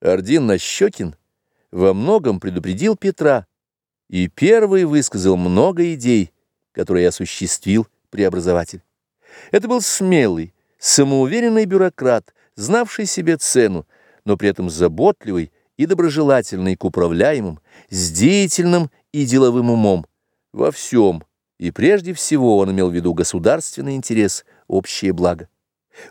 Ордин Нащекин во многом предупредил Петра и первый высказал много идей, которые осуществил преобразователь. Это был смелый, самоуверенный бюрократ, знавший себе цену, но при этом заботливый и доброжелательный к управляемым, с деятельным и деловым умом. Во всем и прежде всего он имел в виду государственный интерес, общее благо.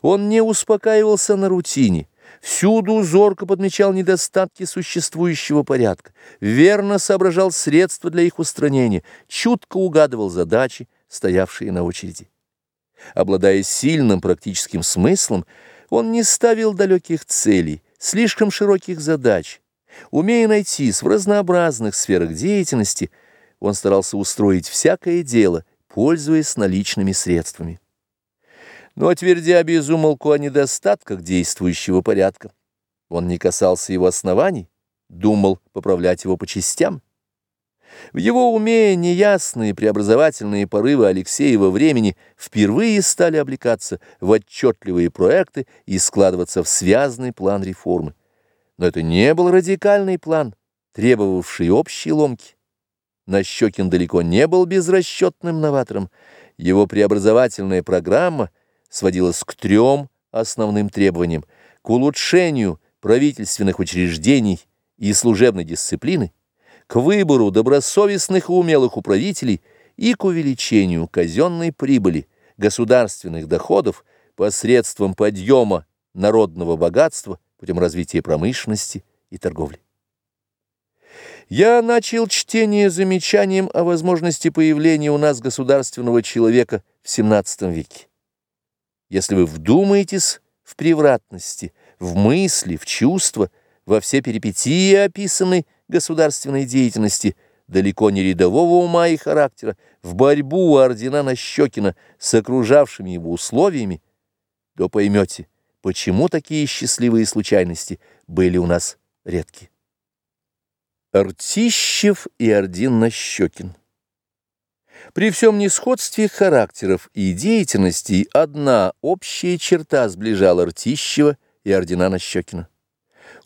Он не успокаивался на рутине, Всюду зорко подмечал недостатки существующего порядка, верно соображал средства для их устранения, чутко угадывал задачи, стоявшие на очереди. Обладая сильным практическим смыслом, он не ставил далеких целей, слишком широких задач. Умея найтись в разнообразных сферах деятельности, он старался устроить всякое дело, пользуясь наличными средствами но, твердя безумолку о недостатках действующего порядка, он не касался его оснований, думал поправлять его по частям. В его уме неясные преобразовательные порывы Алексеева времени впервые стали облекаться в отчетливые проекты и складываться в связанный план реформы. Но это не был радикальный план, требовавший общей ломки. Нащекин далеко не был безрасчетным новатором. Его преобразовательная программа — сводилась к трем основным требованиям – к улучшению правительственных учреждений и служебной дисциплины, к выбору добросовестных и умелых управителей и к увеличению казенной прибыли, государственных доходов посредством подъема народного богатства путем развития промышленности и торговли. Я начал чтение замечанием о возможности появления у нас государственного человека в XVII веке. Если вы вдумаетесь в превратности, в мысли, в чувства, во все перипетии описанной государственной деятельности, далеко не рядового ума и характера, в борьбу ордена Нащекина с окружавшими его условиями, то поймете, почему такие счастливые случайности были у нас редки. Артищев и Ордин Нащекин при всем несходстве характеров и деятельностей одна общая черта сближала Ртищева и Ордена Нащекина.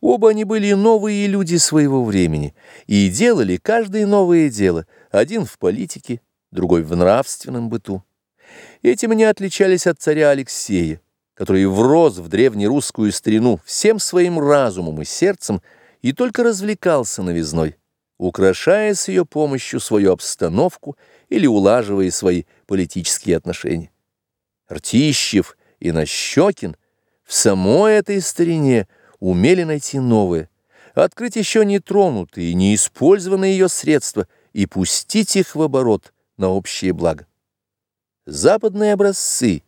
Оба они были новые люди своего времени и делали каждое новое дело, один в политике, другой в нравственном быту. Этим они отличались от царя Алексея, который врос в древнерусскую старину всем своим разумом и сердцем и только развлекался новизной украшая с ее помощью свою обстановку или улаживая свои политические отношения. Ртищев и Нащекин в самой этой старине умели найти новое, открыть еще не тронутые, не использованные ее средства и пустить их в оборот на общее благо. Западные образцы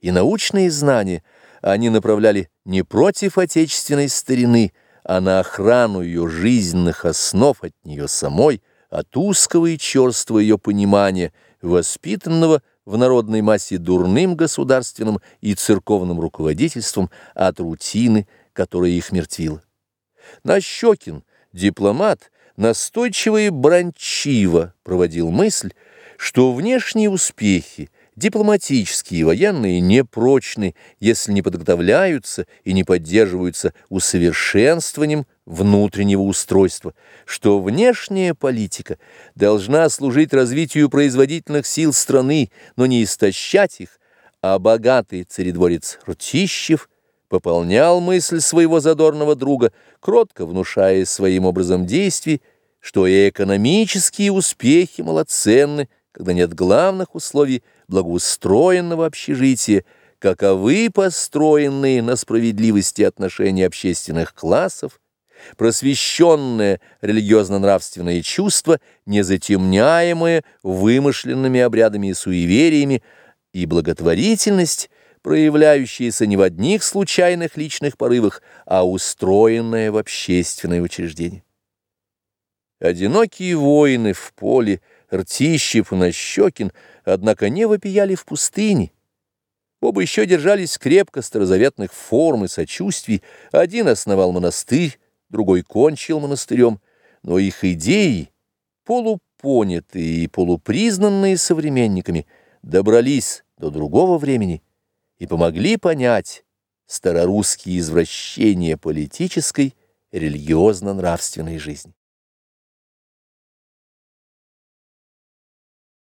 и научные знания они направляли не против отечественной старины, а на охрану ее жизненных основ от нее самой, от узкого и черства ее понимания, воспитанного в народной массе дурным государственным и церковным руководительством от рутины, которая их мертвила. Нащекин, дипломат, настойчиво и бранчиво проводил мысль, что внешние успехи – дипломатические и военные непрочны, если не подготовляются и не поддерживаются усовершенствованием внутреннего устройства, что внешняя политика должна служить развитию производительных сил страны, но не истощать их, а богатый царедворец Ртищев пополнял мысль своего задорного друга, кротко внушая своим образом действий, что и экономические успехи малоценны, когда нет главных условий благоустроенного общежития, каковы построенные на справедливости отношений общественных классов, просвещенное религиозно-нравственное чувство, не затемняемое вымышленными обрядами и суевериями, и благотворительность, проявляющаяся не в одних случайных личных порывах, а устроенная в общественное учреждение. Одинокие воины в поле – Ртищев и Нащекин, однако не вопияли в пустыне. Оба еще держались крепко старозаветных форм и сочувствий. Один основал монастырь, другой кончил монастырем, но их идеи, полупонятые и полупризнанные современниками, добрались до другого времени и помогли понять старорусские извращения политической религиозно-нравственной жизни.